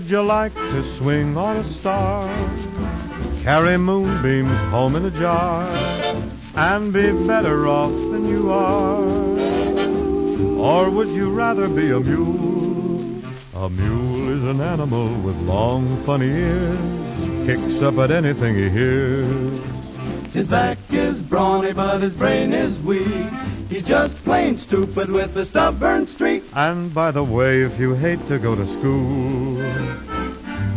you like to swing on a star? Carry moonbeams home in a jar and be better off than you are? Or would you rather be a mule? A mule is an animal with long, funny ears, kicks up at anything he hears. His back is brawny, but his brain is weak. He's just plain stupid with a stubborn streak. And by the way, if you hate to go to school,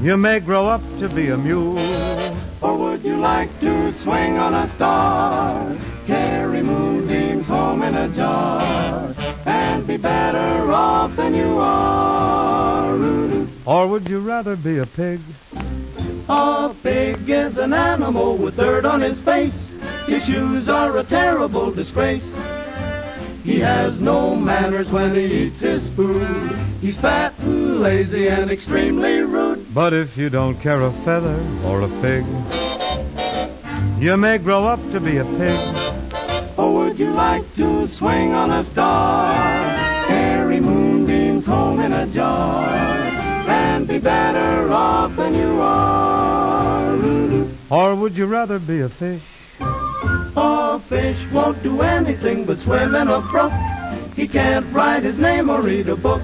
you may grow up to be a mule. Or would you like to swing on a star? Carry moonbeams home in a jar and be better off than you are. Or would you rather be a pig? A pig is an animal with dirt on his face. His shoes are a terrible disgrace. He has no manners when he eats his food. He's fat and lazy and extremely rude. But if you don't care a feather or a fig, you may grow up to be a pig. Or would you like to swing on a star? Carry moonbeams home in a jar and be better off than you are. Or would you rather be a fish? Fish won't do anything but swim in a brook. He can't write his name or read a book.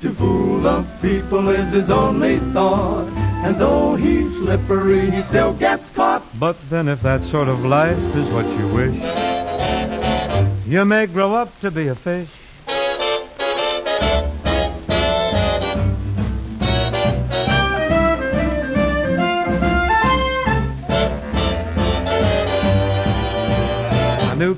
To fool the people is his only thought. And though he's slippery, he still gets caught. But then if that sort of life is what you wish, you may grow up to be a fish.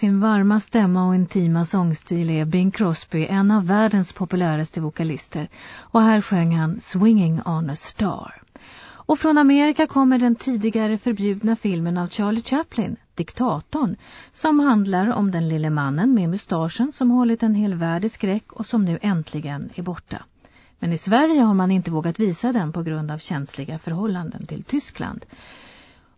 Sin varma stämma och intima sångstil är Bing Crosby en av världens populäraste vokalister och här sjöng han Swinging on a Star. Och från Amerika kommer den tidigare förbjudna filmen av Charlie Chaplin, Diktatorn, som handlar om den lille mannen med mustaschen som hållit en hel värld i skräck och som nu äntligen är borta. Men i Sverige har man inte vågat visa den på grund av känsliga förhållanden till Tyskland.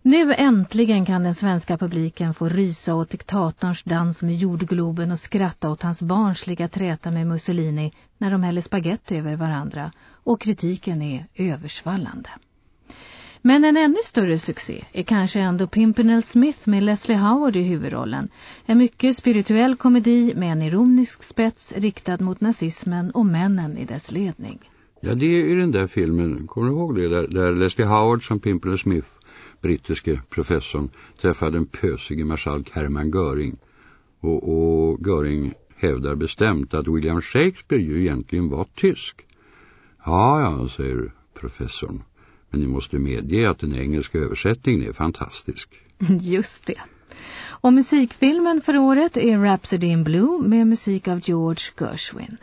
Nu äntligen kan den svenska publiken få rysa åt diktatorns dans med jordgloben och skratta åt hans barnsliga träta med Mussolini när de häller spaghetti över varandra och kritiken är översvallande. Men en ännu större succé är kanske ändå Pimpernel Smith med Leslie Howard i huvudrollen. En mycket spirituell komedi med en ironisk spets riktad mot nazismen och männen i dess ledning. Ja, det är ju den där filmen, kommer du ihåg det? Där, där Leslie Howard som Pimpernel Smith, brittiske professorn, träffade den pösige marskalk Hermann Göring. Och, och Göring hävdar bestämt att William Shakespeare ju egentligen var tysk. Ja, ja, säger professorn. Men ni måste medge att den engelska översättningen är fantastisk. Just det. Och musikfilmen för året är Rhapsody in Blue med musik av George Gershwin.